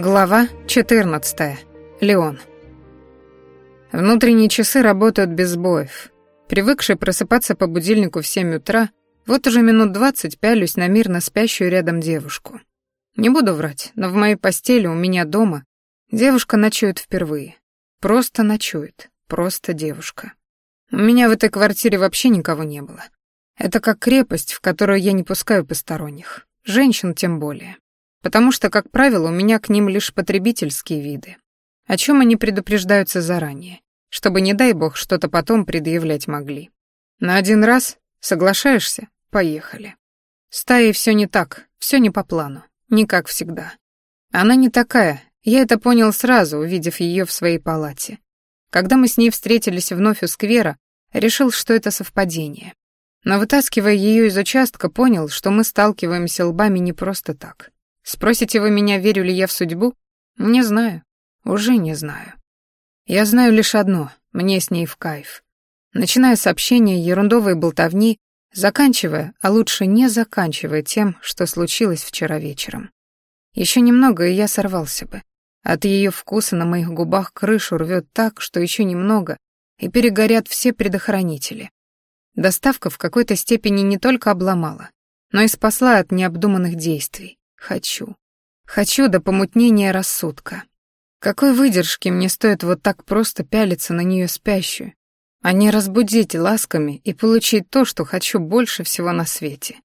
Глава 14. Леон. Внутренние часы работают без сбоев. Привыкший просыпаться по будильнику в 7 утра, вот уже минут 20 пялюсь на мирно спящую рядом девушку. Не буду врать, но в моей постели у меня дома девушка ночует впервые. Просто ночует, просто девушка. У меня в этой квартире вообще никого не было. Это как крепость, в которую я не пускаю посторонних. Женщин тем более. Потому что, как правило, у меня к ним лишь потребительские виды. О чем они предупреждаются заранее, чтобы, не дай бог, что-то потом предъявлять могли. На один раз соглашаешься? Поехали. Стаей все не так, все не по плану, не как всегда. Она не такая, я это понял сразу, увидев ее в своей палате. Когда мы с ней встретились вновь у сквера, решил, что это совпадение. Но вытаскивая ее из участка, понял, что мы сталкиваемся лбами не просто так. Спросите вы меня, верю ли я в судьбу? Не знаю. Уже не знаю. Я знаю лишь одно — мне с ней в кайф. Начиная сообщение ерундовой болтовни, заканчивая, а лучше не заканчивая тем, что случилось вчера вечером. Еще немного, и я сорвался бы. От ее вкуса на моих губах крышу рвет так, что еще немного, и перегорят все предохранители. Доставка в какой-то степени не только обломала, но и спасла от необдуманных действий. Хочу. Хочу до помутнения рассудка. Какой выдержки мне стоит вот так просто пялиться на нее спящую, а не разбудить ласками и получить то, что хочу больше всего на свете.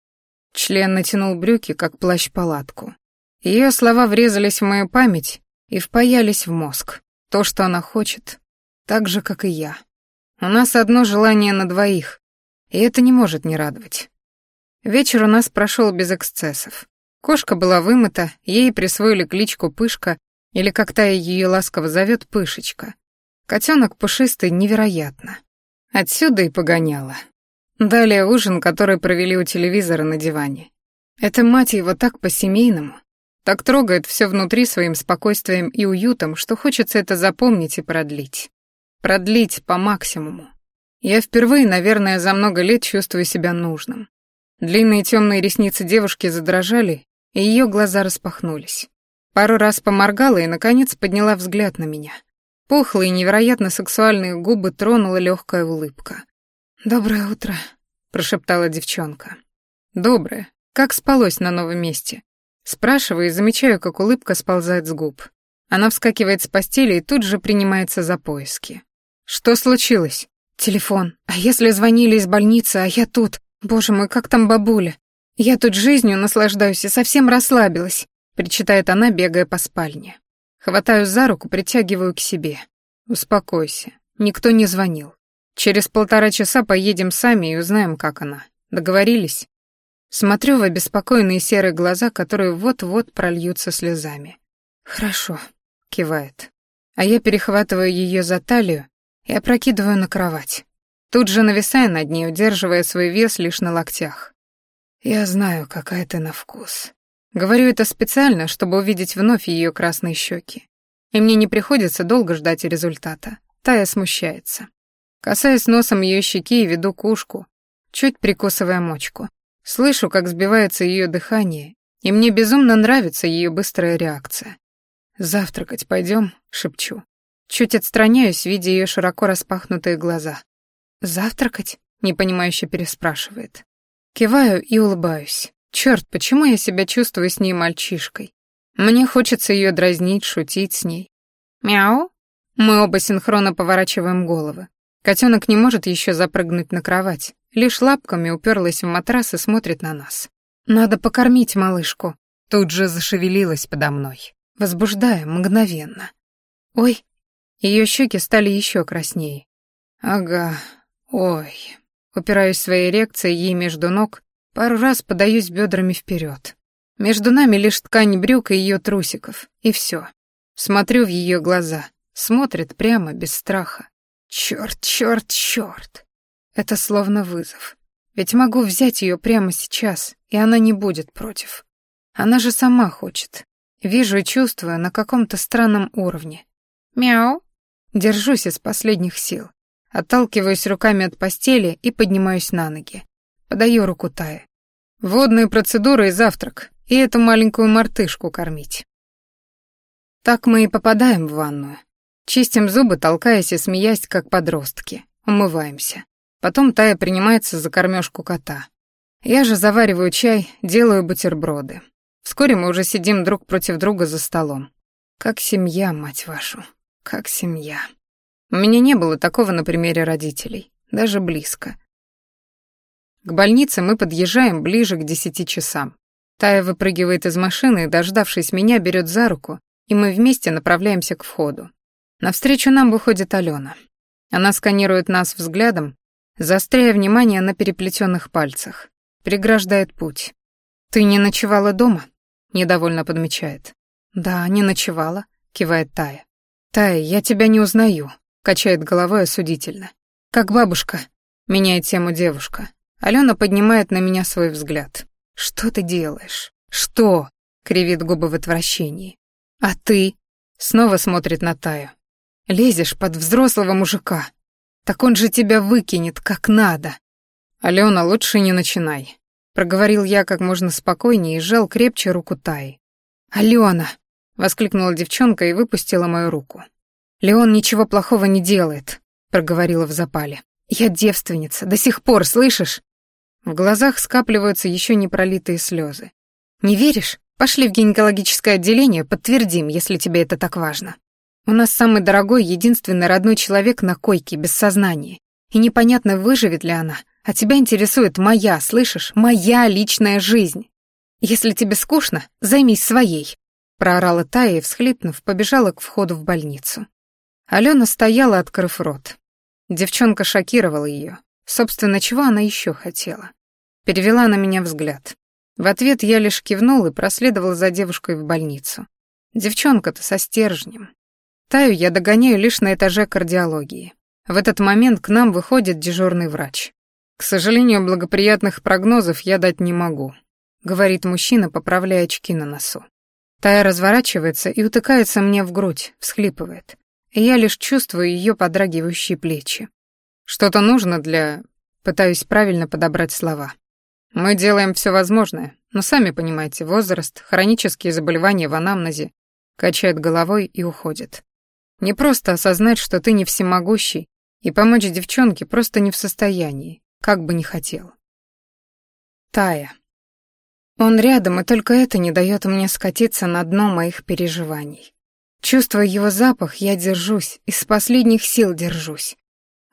Член натянул брюки, как плащ-палатку. Ее слова врезались в мою память и впаялись в мозг. То, что она хочет, так же, как и я. У нас одно желание на двоих, и это не может не радовать. Вечер у нас прошел без эксцессов. Кошка была вымыта, ей присвоили кличку Пышка, или как Тая ее ласково зовет, Пышечка. Котенок пушистый невероятно. Отсюда и погоняла. Далее ужин, который провели у телевизора на диване. Это мать его так по-семейному, так трогает все внутри своим спокойствием и уютом, что хочется это запомнить и продлить. Продлить по максимуму. Я впервые, наверное, за много лет чувствую себя нужным. Длинные темные ресницы девушки задрожали, и ее глаза распахнулись. Пару раз поморгала и, наконец, подняла взгляд на меня. Пухлые, невероятно сексуальные губы тронула легкая улыбка. «Доброе утро», — прошептала девчонка. «Доброе. Как спалось на новом месте?» Спрашиваю и замечаю, как улыбка сползает с губ. Она вскакивает с постели и тут же принимается за поиски. «Что случилось?» «Телефон. А если звонили из больницы, а я тут? Боже мой, как там бабуля? «Я тут жизнью наслаждаюсь и совсем расслабилась», — причитает она, бегая по спальне. Хватаю за руку, притягиваю к себе. «Успокойся. Никто не звонил. Через полтора часа поедем сами и узнаем, как она. Договорились?» Смотрю в обеспокоенные серые глаза, которые вот-вот прольются слезами. «Хорошо», — кивает. А я перехватываю ее за талию и опрокидываю на кровать. Тут же нависая над ней, удерживая свой вес лишь на локтях. «Я знаю, какая ты на вкус». Говорю это специально, чтобы увидеть вновь ее красные щеки. И мне не приходится долго ждать результата. Тая смущается. Касаясь носом ее щеки и веду кушку, чуть прикусывая мочку. Слышу, как сбивается ее дыхание, и мне безумно нравится ее быстрая реакция. «Завтракать пойдем?» — шепчу. Чуть отстраняюсь, видя ее широко распахнутые глаза. «Завтракать?» — непонимающе переспрашивает. Киваю и улыбаюсь. Черт, почему я себя чувствую с ней мальчишкой? Мне хочется ее дразнить, шутить с ней. Мяу. Мы оба синхронно поворачиваем головы. Котенок не может еще запрыгнуть на кровать, лишь лапками уперлась в матрас и смотрит на нас. Надо покормить малышку. Тут же зашевелилась подо мной, возбуждая мгновенно. Ой, ее щеки стали еще краснее. Ага, ой. Упираюсь своей эрекцией ей между ног, пару раз подаюсь бедрами вперед. Между нами лишь ткань брюк и ее трусиков, и все. Смотрю в ее глаза, смотрит прямо, без страха. Черт, черт, черт. Это словно вызов. Ведь могу взять ее прямо сейчас, и она не будет против. Она же сама хочет. Вижу и чувствую на каком-то странном уровне. Мяу. Держусь из последних сил. Отталкиваюсь руками от постели и поднимаюсь на ноги. Подаю руку Тае. Водные процедуры и завтрак, и эту маленькую мартышку кормить. Так мы и попадаем в ванную. Чистим зубы, толкаясь и смеясь, как подростки. Умываемся. Потом Тая принимается за кормежку кота. Я же завариваю чай, делаю бутерброды. Вскоре мы уже сидим друг против друга за столом. Как семья, мать вашу. Как семья. У меня не было такого на примере родителей. Даже близко. К больнице мы подъезжаем ближе к десяти часам. Тая выпрыгивает из машины и, дождавшись меня, берет за руку, и мы вместе направляемся к входу. Навстречу нам выходит Алена. Она сканирует нас взглядом, заостряя внимание на переплетенных пальцах. Преграждает путь. «Ты не ночевала дома?» — недовольно подмечает. «Да, не ночевала», — кивает Тая. «Тая, я тебя не узнаю», — качает головой осудительно. «Как бабушка», — меняет тему девушка. Алена поднимает на меня свой взгляд. «Что ты делаешь?» «Что?» — кривит губы в отвращении. «А ты?» — снова смотрит на Таю. Лезешь под взрослого мужика. Так он же тебя выкинет, как надо. Алена, лучше не начинай. Проговорил я как можно спокойнее и сжал крепче руку Таи. «Алена!» — воскликнула девчонка и выпустила мою руку. «Леон ничего плохого не делает», — проговорила в запале. «Я девственница, до сих пор, слышишь?» В глазах скапливаются еще не пролитые слезы. «Не веришь? Пошли в гинекологическое отделение, подтвердим, если тебе это так важно». У нас самый дорогой, единственный родной человек на койке, без сознания. И непонятно, выживет ли она. А тебя интересует моя, слышишь, моя личная жизнь. Если тебе скучно, займись своей. Проорала Тая и, всхлипнув, побежала к входу в больницу. Алена стояла, открыв рот. Девчонка шокировала ее. Собственно, чего она еще хотела? Перевела на меня взгляд. В ответ я лишь кивнул и проследовал за девушкой в больницу. Девчонка-то со стержнем. Таю я догоняю лишь на этаже кардиологии. В этот момент к нам выходит дежурный врач. «К сожалению, благоприятных прогнозов я дать не могу», — говорит мужчина, поправляя очки на носу. Тая разворачивается и утыкается мне в грудь, всхлипывает. Я лишь чувствую ее подрагивающие плечи. Что-то нужно для... Пытаюсь правильно подобрать слова. Мы делаем все возможное, но сами понимаете, возраст, хронические заболевания в анамнезе, качает головой и уходит. Не просто осознать, что ты не всемогущий, и помочь девчонке просто не в состоянии, как бы ни хотел. Тая. Он рядом, и только это не дает мне скатиться на дно моих переживаний. Чувствуя его запах, я держусь, из последних сил держусь.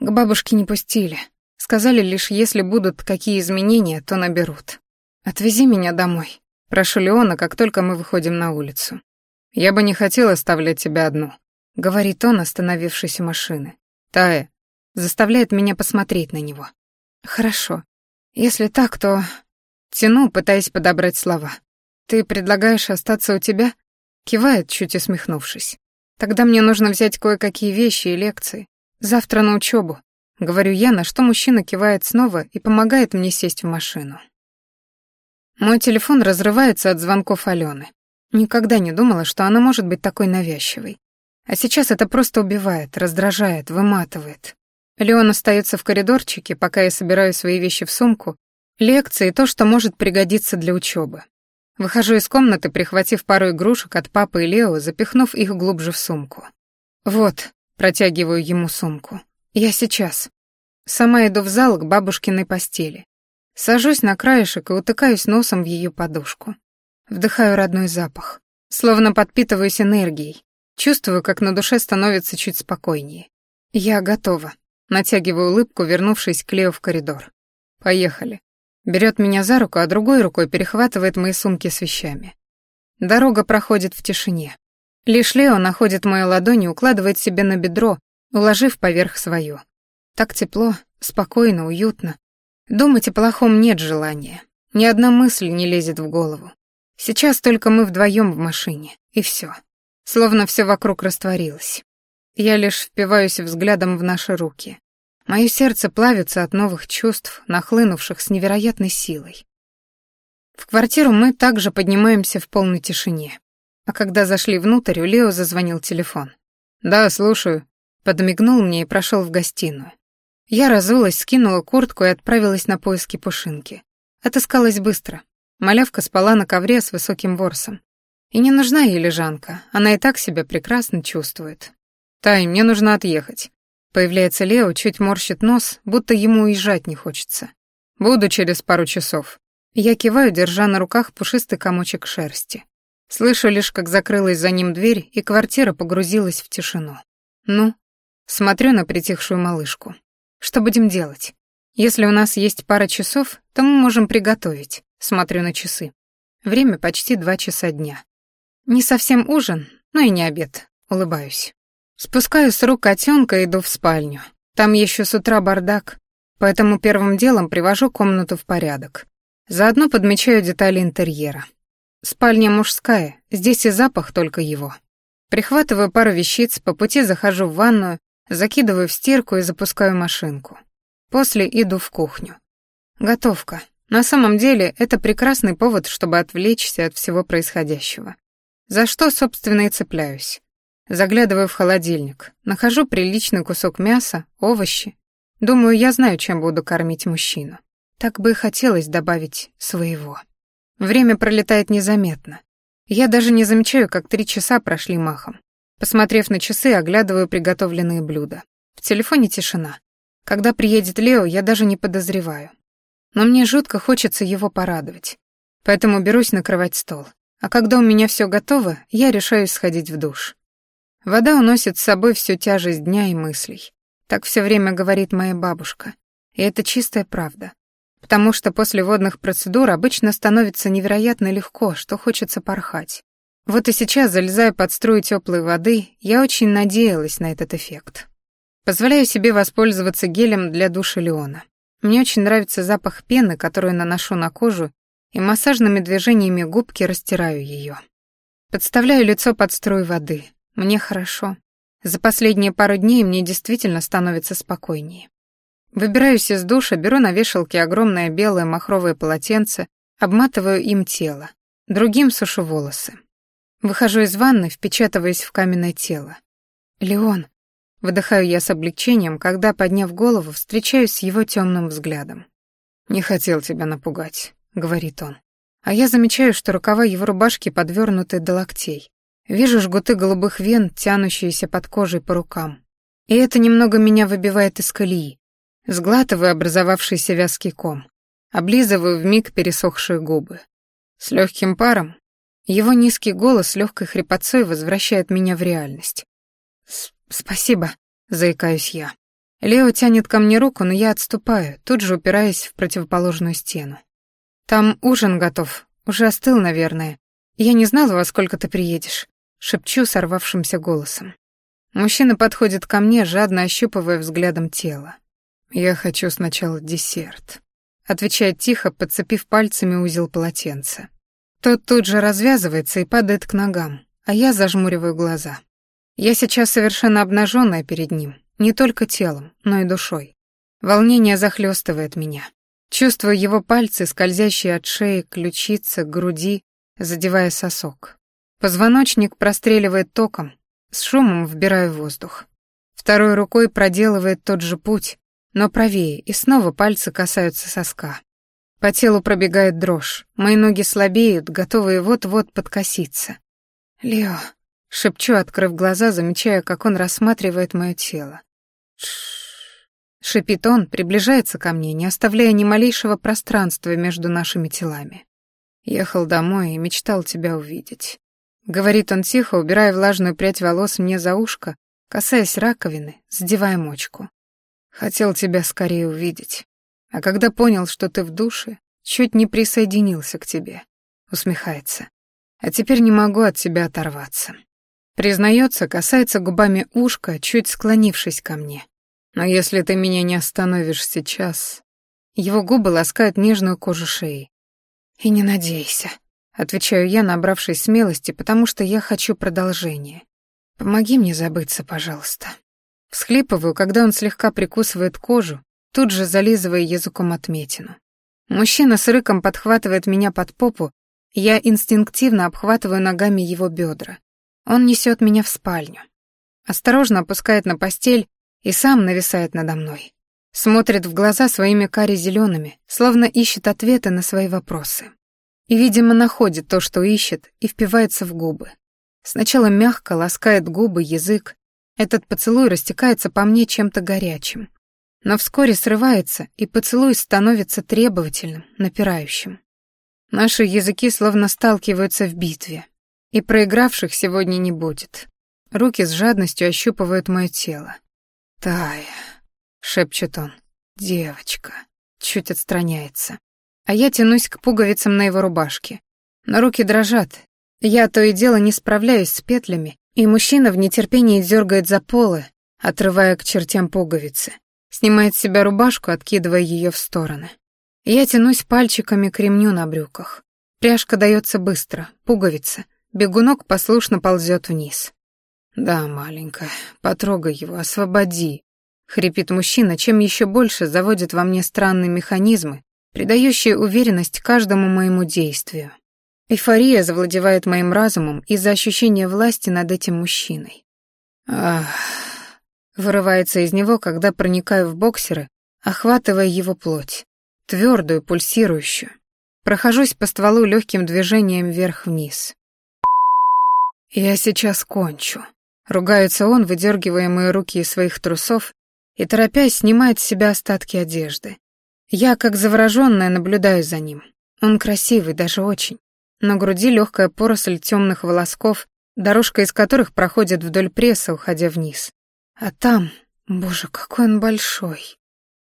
К бабушке не пустили. Сказали лишь, если будут какие изменения, то наберут. «Отвези меня домой», — прошу Леона, как только мы выходим на улицу. «Я бы не хотел оставлять тебя одну», — говорит он, остановившись у машины. «Тая», заставляет меня посмотреть на него. «Хорошо. Если так, то...» Тяну, пытаясь подобрать слова. «Ты предлагаешь остаться у тебя?» Кивает, чуть усмехнувшись. «Тогда мне нужно взять кое-какие вещи и лекции. Завтра на учебу. Говорю я, на что мужчина кивает снова и помогает мне сесть в машину. Мой телефон разрывается от звонков Алены. Никогда не думала, что она может быть такой навязчивой. А сейчас это просто убивает, раздражает, выматывает. Леон остается в коридорчике, пока я собираю свои вещи в сумку, лекции и то, что может пригодиться для учебы. Выхожу из комнаты, прихватив пару игрушек от папы и Лео, запихнув их глубже в сумку. «Вот», — протягиваю ему сумку. «Я сейчас». Сама иду в зал к бабушкиной постели. Сажусь на краешек и утыкаюсь носом в ее подушку. Вдыхаю родной запах. Словно подпитываюсь энергией, Чувствую, как на душе становится чуть спокойнее. Я готова. Натягиваю улыбку, вернувшись к Лео в коридор. Поехали. Берет меня за руку, а другой рукой перехватывает мои сумки с вещами. Дорога проходит в тишине. Лишь Лео находит мою ладонь и укладывает себе на бедро, уложив поверх свою. Так тепло, спокойно, уютно. Думать о плохом нет желания. Ни одна мысль не лезет в голову. Сейчас только мы вдвоем в машине, и все словно все вокруг растворилось. Я лишь впиваюсь взглядом в наши руки. Мое сердце плавится от новых чувств, нахлынувших с невероятной силой. В квартиру мы также поднимаемся в полной тишине. А когда зашли внутрь, у Лео зазвонил телефон. «Да, слушаю», — подмигнул мне и прошел в гостиную. Я разулась, скинула куртку и отправилась на поиски Пушинки. Отыскалась быстро. Малявка спала на ковре с высоким ворсом. И не нужна ей лежанка, она и так себя прекрасно чувствует. «Тай, мне нужно отъехать». Появляется Лео, чуть морщит нос, будто ему уезжать не хочется. «Буду через пару часов». Я киваю, держа на руках пушистый комочек шерсти. Слышу лишь, как закрылась за ним дверь, и квартира погрузилась в тишину. «Ну?» Смотрю на притихшую малышку. «Что будем делать? Если у нас есть пара часов, то мы можем приготовить». Смотрю на часы. Время почти два часа дня. Не совсем ужин, но и не обед. Улыбаюсь. Спускаю с рук котенка и иду в спальню. Там еще с утра бардак, поэтому первым делом привожу комнату в порядок. Заодно подмечаю детали интерьера. Спальня мужская, здесь и запах только его. Прихватываю пару вещиц, по пути захожу в ванную, закидываю в стирку и запускаю машинку. После иду в кухню. Готовка. На самом деле, это прекрасный повод, чтобы отвлечься от всего происходящего. За что, собственно, и цепляюсь. Заглядываю в холодильник, нахожу приличный кусок мяса, овощи. Думаю, я знаю, чем буду кормить мужчину. Так бы и хотелось добавить своего. Время пролетает незаметно. Я даже не замечаю, как три часа прошли махом. Посмотрев на часы, оглядываю приготовленные блюда. В телефоне тишина. Когда приедет Лео, я даже не подозреваю. Но мне жутко хочется его порадовать. Поэтому берусь накрывать стол. А когда у меня все готово, я решаюсь сходить в душ. Вода уносит с собой всю тяжесть дня и мыслей. Так все время говорит моя бабушка. И это чистая правда. Потому что после водных процедур обычно становится невероятно легко, что хочется порхать. Вот и сейчас, залезая под струю теплой воды, я очень надеялась на этот эффект. Позволяю себе воспользоваться гелем для душа Леона. Мне очень нравится запах пены, которую наношу на кожу и массажными движениями губки растираю ее. Подставляю лицо под струю воды. Мне хорошо. За последние пару дней мне действительно становится спокойнее. Выбираюсь из душа, беру на вешалке огромное белое махровое полотенце, обматываю им тело, другим сушу волосы. Выхожу из ванны, впечатываясь в каменное тело. «Леон!» Выдыхаю я с облегчением, когда, подняв голову, встречаюсь с его темным взглядом. «Не хотел тебя напугать. — говорит он. А я замечаю, что рукава его рубашки подвернуты до локтей. Вижу жгуты голубых вен, тянущиеся под кожей по рукам. И это немного меня выбивает из колеи. Сглатываю образовавшийся вязкий ком. Облизываю вмиг пересохшие губы. С легким паром его низкий голос легкой хрипотцой возвращает меня в реальность. «Спасибо», — заикаюсь я. Лео тянет ко мне руку, но я отступаю, тут же упираясь в противоположную стену. «Там ужин готов. Уже остыл, наверное. Я не знала, во сколько ты приедешь», — шепчу сорвавшимся голосом. Мужчина подходит ко мне, жадно ощупывая взглядом тело. «Я хочу сначала десерт», — отвечает тихо, подцепив пальцами узел полотенца. Тот тут же развязывается и падает к ногам, а я зажмуриваю глаза. Я сейчас совершенно обнаженная перед ним, не только телом, но и душой. Волнение захлестывает меня. Чувствую его пальцы, скользящие от шеи, ключицы, груди, задевая сосок. Позвоночник простреливает током, с шумом вбираю воздух. Второй рукой проделывает тот же путь, но правее, и снова пальцы касаются соска. По телу пробегает дрожь, мои ноги слабеют, готовые вот-вот подкоситься. «Лео», — шепчу, открыв глаза, замечая, как он рассматривает мое тело. Шипит он, приближается ко мне, не оставляя ни малейшего пространства между нашими телами. Ехал домой и мечтал тебя увидеть. Говорит он тихо, убирая влажную прядь волос мне за ушко, касаясь раковины, задевая мочку. Хотел тебя скорее увидеть. А когда понял, что ты в душе, чуть не присоединился к тебе. Усмехается. А теперь не могу от тебя оторваться. Признается, касается губами ушка, чуть склонившись ко мне. Но если ты меня не остановишь сейчас...» Его губы ласкают нежную кожу шеи. «И не надейся», — отвечаю я, набравшись смелости, потому что я хочу продолжения. «Помоги мне забыться, пожалуйста». Всхлипываю, когда он слегка прикусывает кожу, тут же зализывая языком отметину. Мужчина с рыком подхватывает меня под попу, я инстинктивно обхватываю ногами его бедра. Он несет меня в спальню. Осторожно опускает на постель и сам нависает надо мной. Смотрит в глаза своими кари зелеными, словно ищет ответы на свои вопросы. И, видимо, находит то, что ищет, и впивается в губы. Сначала мягко ласкает губы, язык. Этот поцелуй растекается по мне чем-то горячим. Но вскоре срывается, и поцелуй становится требовательным, напирающим. Наши языки словно сталкиваются в битве, и проигравших сегодня не будет. Руки с жадностью ощупывают мое тело. «Тая», — шепчет он, — «девочка», чуть отстраняется. А я тянусь к пуговицам на его рубашке. Но руки дрожат. Я то и дело не справляюсь с петлями, и мужчина в нетерпении дергает за полы, отрывая к чертям пуговицы. Снимает с себя рубашку, откидывая ее в стороны. Я тянусь пальчиками к ремню на брюках. Пряжка дается быстро, пуговица. Бегунок послушно ползет вниз. «Да, маленькая, потрогай его, освободи», — хрипит мужчина, чем еще больше заводит во мне странные механизмы, придающие уверенность каждому моему действию. Эйфория завладевает моим разумом из-за ощущения власти над этим мужчиной. Ах, вырывается из него, когда проникаю в боксеры, охватывая его плоть, твердую, пульсирующую. Прохожусь по стволу легким движением вверх-вниз. Я сейчас кончу. Ругается он, выдергивая мои руки из своих трусов и, торопясь, снимает с себя остатки одежды. Я, как заворожённая, наблюдаю за ним. Он красивый, даже очень. На груди легкая поросль темных волосков, дорожка из которых проходит вдоль пресса, уходя вниз. А там, боже, какой он большой.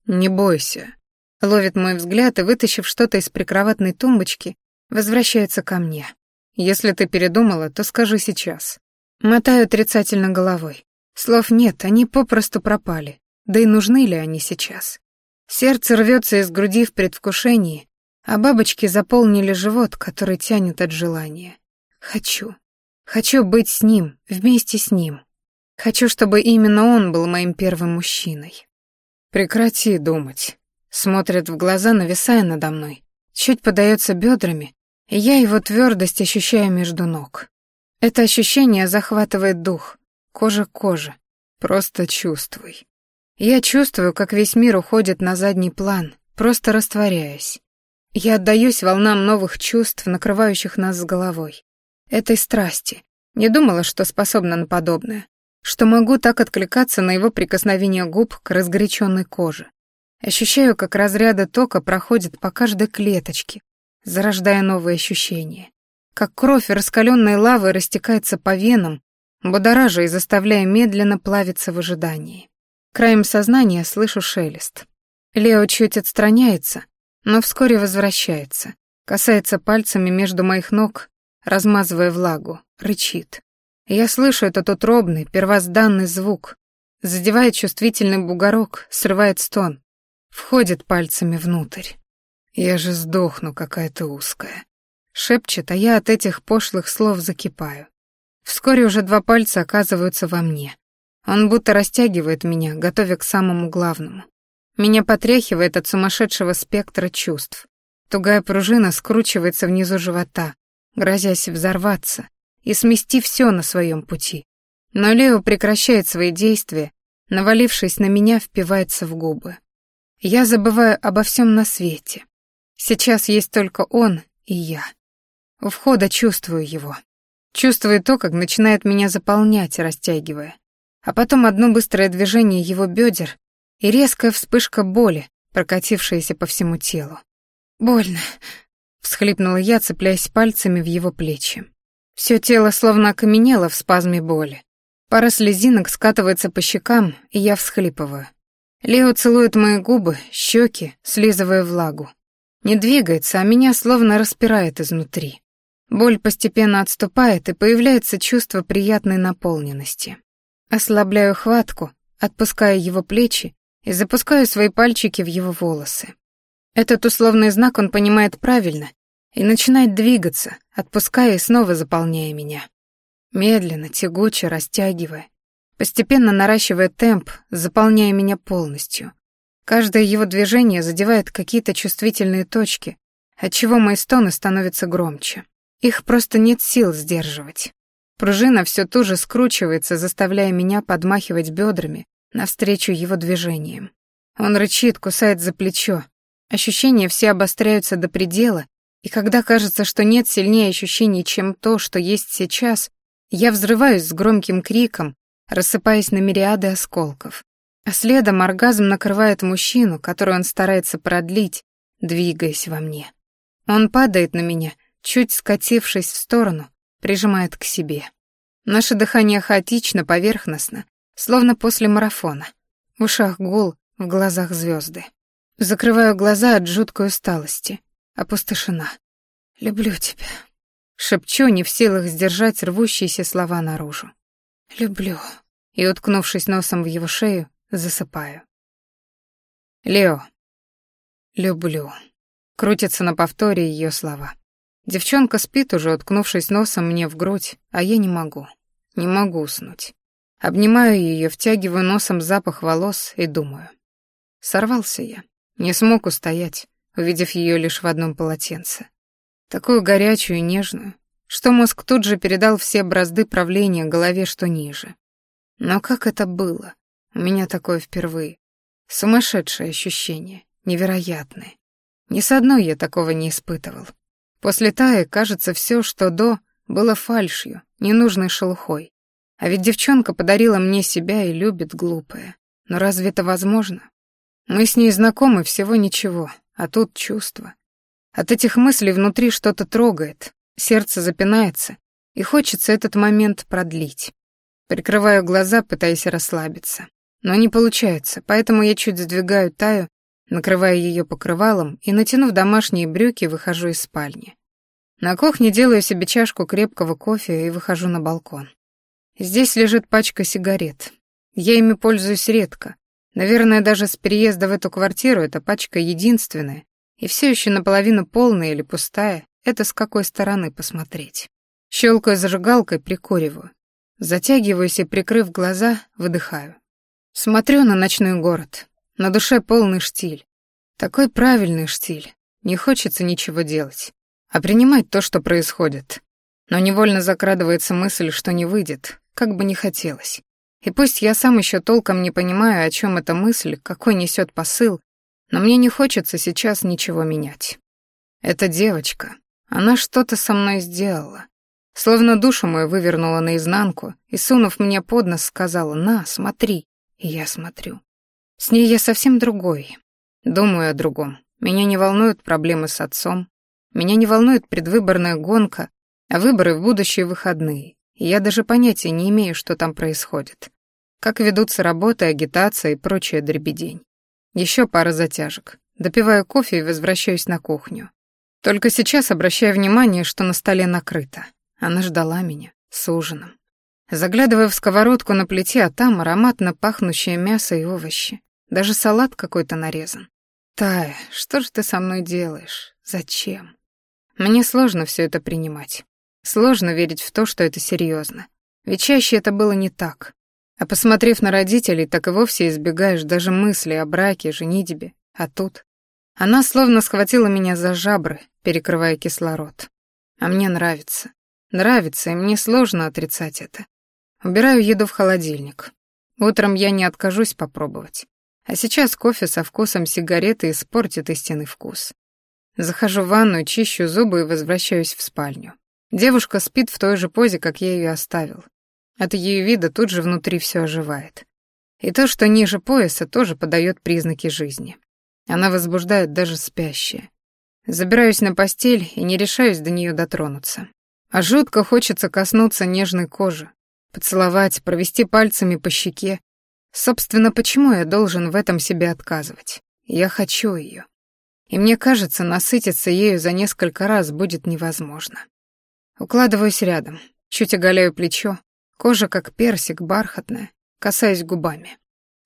Не бойся. Ловит мой взгляд и, вытащив что-то из прикроватной тумбочки, возвращается ко мне. Если ты передумала, то скажи сейчас. Мотаю отрицательно головой. Слов нет, они попросту пропали. Да и нужны ли они сейчас? Сердце рвется из груди в предвкушении, а бабочки заполнили живот, который тянет от желания. Хочу. Хочу быть с ним, вместе с ним. Хочу, чтобы именно он был моим первым мужчиной. Прекрати думать. Смотрит в глаза, нависая надо мной. Чуть подается бедрами, и я его твердость ощущаю между ног. Это ощущение захватывает дух, кожа к коже. Просто чувствуй. Я чувствую, как весь мир уходит на задний план, просто растворяясь. Я отдаюсь волнам новых чувств, накрывающих нас с головой. Этой страсти. Не думала, что способна на подобное. Что могу так откликаться на его прикосновение губ к разгоряченной коже. Ощущаю, как разряды тока проходят по каждой клеточке, зарождая новые ощущения как кровь раскаленной лавы растекается по венам, будоража и заставляя медленно плавиться в ожидании. Краем сознания слышу шелест. Лео чуть отстраняется, но вскоре возвращается, касается пальцами между моих ног, размазывая влагу, рычит. Я слышу этот утробный, первозданный звук, задевает чувствительный бугорок, срывает стон, входит пальцами внутрь. Я же сдохну, какая то узкая. Шепчет, а я от этих пошлых слов закипаю. Вскоре уже два пальца оказываются во мне. Он будто растягивает меня, готовя к самому главному. Меня потряхивает от сумасшедшего спектра чувств. Тугая пружина скручивается внизу живота, грозясь взорваться и смести все на своем пути. Но Лео прекращает свои действия, навалившись на меня, впивается в губы. Я забываю обо всем на свете. Сейчас есть только он и я. У входа чувствую его. Чувствую то, как начинает меня заполнять, растягивая. А потом одно быстрое движение его бедер и резкая вспышка боли, прокатившаяся по всему телу. «Больно», — всхлипнула я, цепляясь пальцами в его плечи. Все тело словно окаменело в спазме боли. Пара слезинок скатывается по щекам, и я всхлипываю. Лео целует мои губы, щеки, слизывая влагу. Не двигается, а меня словно распирает изнутри. Боль постепенно отступает, и появляется чувство приятной наполненности. Ослабляю хватку, отпускаю его плечи и запускаю свои пальчики в его волосы. Этот условный знак он понимает правильно и начинает двигаться, отпуская и снова заполняя меня. Медленно, тягуче, растягивая, постепенно наращивая темп, заполняя меня полностью. Каждое его движение задевает какие-то чувствительные точки, отчего мои стоны становятся громче. Их просто нет сил сдерживать. Пружина все туже скручивается, заставляя меня подмахивать бедрами навстречу его движениям. Он рычит, кусает за плечо. Ощущения все обостряются до предела, И когда кажется, что нет сильнее ощущений, чем то, что есть сейчас, я взрываюсь с громким криком, рассыпаясь на мириады осколков. А следом оргазм накрывает мужчину, который он старается продлить, двигаясь во мне. Он падает на меня, чуть скатившись в сторону, прижимает к себе. Наше дыхание хаотично, поверхностно, словно после марафона. В ушах гул, в глазах звезды. Закрываю глаза от жуткой усталости. Опустошена. «Люблю тебя», — шепчу, не в силах сдержать рвущиеся слова наружу. «Люблю», и, уткнувшись носом в его шею, засыпаю. «Лео». «Люблю». Крутятся на повторе ее слова. Девчонка спит уже, уткнувшись носом мне в грудь, а я не могу. Не могу уснуть. Обнимаю ее, втягиваю носом запах волос и думаю. Сорвался я. Не смог устоять, увидев ее лишь в одном полотенце. Такую горячую и нежную, что мозг тут же передал все бразды правления голове, что ниже. Но как это было? У меня такое впервые. Сумасшедшее ощущение, невероятное. Ни с одной я такого не испытывал. После Таи, кажется, все, что до, было фальшью, ненужной шелухой. А ведь девчонка подарила мне себя и любит глупая. Но разве это возможно? Мы с ней знакомы всего ничего, а тут чувства. От этих мыслей внутри что-то трогает, сердце запинается, и хочется этот момент продлить. Прикрываю глаза, пытаясь расслабиться. Но не получается, поэтому я чуть сдвигаю Таю накрывая ее покрывалом и, натянув домашние брюки, выхожу из спальни. На кухне делаю себе чашку крепкого кофе и выхожу на балкон. Здесь лежит пачка сигарет. Я ими пользуюсь редко. Наверное, даже с переезда в эту квартиру эта пачка единственная, и все еще наполовину полная или пустая, это с какой стороны посмотреть. Щелкаю зажигалкой, прикуриваю. Затягиваюсь и, прикрыв глаза, выдыхаю. Смотрю на ночной город. На душе полный штиль. Такой правильный штиль. Не хочется ничего делать, а принимать то, что происходит. Но невольно закрадывается мысль, что не выйдет, как бы не хотелось. И пусть я сам еще толком не понимаю, о чем эта мысль, какой несет посыл, но мне не хочется сейчас ничего менять. Эта девочка, она что-то со мной сделала. Словно душу мою вывернула наизнанку и, сунув мне под нос, сказала «На, смотри». И я смотрю. С ней я совсем другой. Думаю о другом. Меня не волнуют проблемы с отцом. Меня не волнует предвыборная гонка, а выборы в будущие выходные. И я даже понятия не имею, что там происходит. Как ведутся работы, агитация и прочая дребедень. Еще пара затяжек. Допиваю кофе и возвращаюсь на кухню. Только сейчас обращаю внимание, что на столе накрыто. Она ждала меня с ужином. Заглядывая в сковородку на плите, а там ароматно пахнущее мясо и овощи. Даже салат какой-то нарезан. Тая, что же ты со мной делаешь? Зачем? Мне сложно все это принимать. Сложно верить в то, что это серьезно. Ведь чаще это было не так. А посмотрев на родителей, так и вовсе избегаешь даже мысли о браке, женитьбе. А тут... Она словно схватила меня за жабры, перекрывая кислород. А мне нравится. Нравится, и мне сложно отрицать это. Убираю еду в холодильник. Утром я не откажусь попробовать. А сейчас кофе со вкусом сигареты испортит истинный вкус. Захожу в ванную, чищу зубы и возвращаюсь в спальню. Девушка спит в той же позе, как я ее оставил. От ее вида тут же внутри все оживает. И то, что ниже пояса, тоже подает признаки жизни. Она возбуждает даже спящее. Забираюсь на постель и не решаюсь до нее дотронуться. А жутко хочется коснуться нежной кожи, поцеловать, провести пальцами по щеке, Собственно, почему я должен в этом себе отказывать? Я хочу ее. И мне кажется, насытиться ею за несколько раз будет невозможно. Укладываюсь рядом, чуть оголяю плечо, кожа как персик, бархатная, касаясь губами.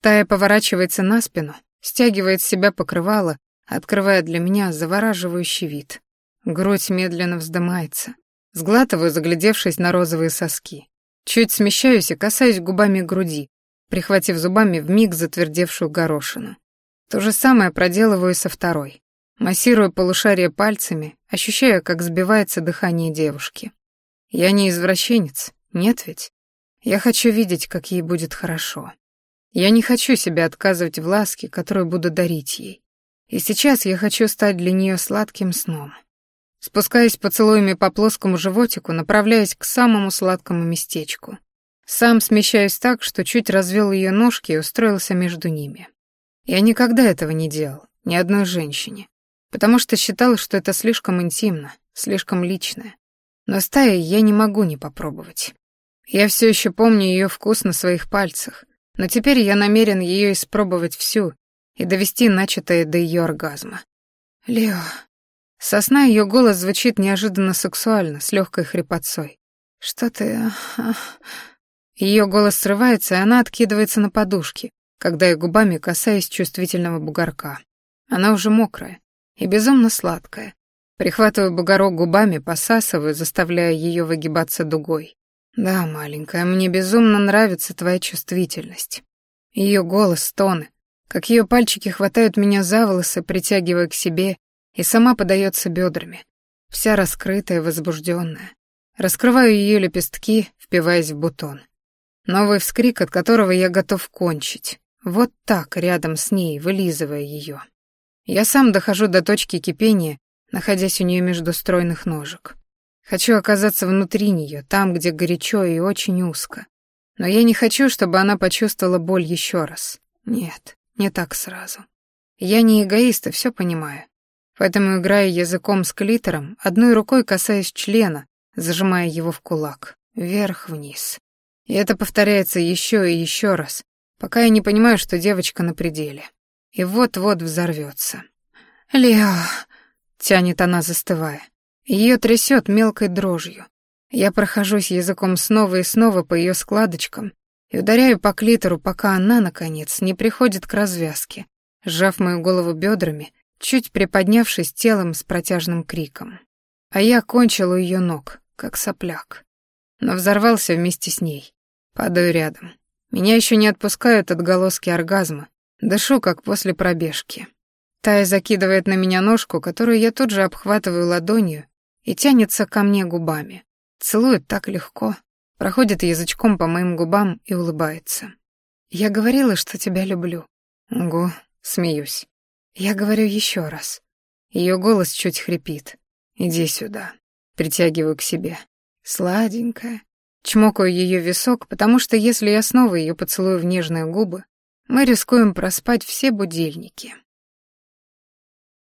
Тая поворачивается на спину, стягивает с себя покрывало, открывая для меня завораживающий вид. Грудь медленно вздымается. Сглатываю, заглядевшись на розовые соски. Чуть смещаюсь и касаюсь губами груди, прихватив зубами вмиг затвердевшую горошину. То же самое проделываю со второй. Массирую полушарие пальцами, ощущая, как сбивается дыхание девушки. Я не извращенец, нет ведь? Я хочу видеть, как ей будет хорошо. Я не хочу себя отказывать в ласке, которую буду дарить ей. И сейчас я хочу стать для нее сладким сном. спускаясь поцелуями по плоскому животику, направляясь к самому сладкому местечку. Сам смещаюсь так, что чуть развел ее ножки и устроился между ними. Я никогда этого не делал, ни одной женщине, потому что считал, что это слишком интимно, слишком личное. Но стаи я не могу не попробовать. Я все еще помню ее вкус на своих пальцах, но теперь я намерен ее испробовать всю и довести начатое до ее оргазма. Лео. Сосна ее голос звучит неожиданно сексуально, с легкой хрипотцой. Что ты... Ее голос срывается, и она откидывается на подушки, когда я губами касаюсь чувствительного бугорка. Она уже мокрая и безумно сладкая. Прихватываю бугорок губами, посасываю, заставляя ее выгибаться дугой. Да, маленькая, мне безумно нравится твоя чувствительность. Ее голос, тоны, как ее пальчики хватают меня за волосы, притягивая к себе, и сама подается бедрами, вся раскрытая, возбужденная. Раскрываю ее лепестки, впиваясь в бутон. Новый вскрик, от которого я готов кончить. Вот так, рядом с ней, вылизывая ее. Я сам дохожу до точки кипения, находясь у нее между стройных ножек. Хочу оказаться внутри нее, там, где горячо и очень узко. Но я не хочу, чтобы она почувствовала боль еще раз. Нет, не так сразу. Я не эгоист и все понимаю. Поэтому, играя языком с клитором, одной рукой касаясь члена, зажимая его в кулак, вверх-вниз. И это повторяется еще и еще раз, пока я не понимаю, что девочка на пределе. И вот-вот взорвется. «Лео!» — тянет она, застывая. Ее трясет мелкой дрожью. Я прохожусь языком снова и снова по ее складочкам и ударяю по клитору, пока она, наконец, не приходит к развязке, сжав мою голову бедрами, чуть приподнявшись телом с протяжным криком. А я кончил у ее ног, как сопляк. Но взорвался вместе с ней. Падаю рядом. Меня еще не отпускают отголоски оргазма. Дышу, как после пробежки. Тая закидывает на меня ножку, которую я тут же обхватываю ладонью и тянется ко мне губами. Целует так легко, проходит язычком по моим губам и улыбается. «Я говорила, что тебя люблю». «Угу», смеюсь. «Я говорю еще раз». Ее голос чуть хрипит. «Иди сюда». Притягиваю к себе. Сладенькая. Чмокаю ее висок, потому что если я снова ее поцелую в нежные губы, мы рискуем проспать все будильники.